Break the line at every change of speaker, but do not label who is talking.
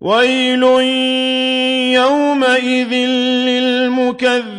وَيْلٌ يَوْمَئِذٍ لِّلْمُكَذِّبِينَ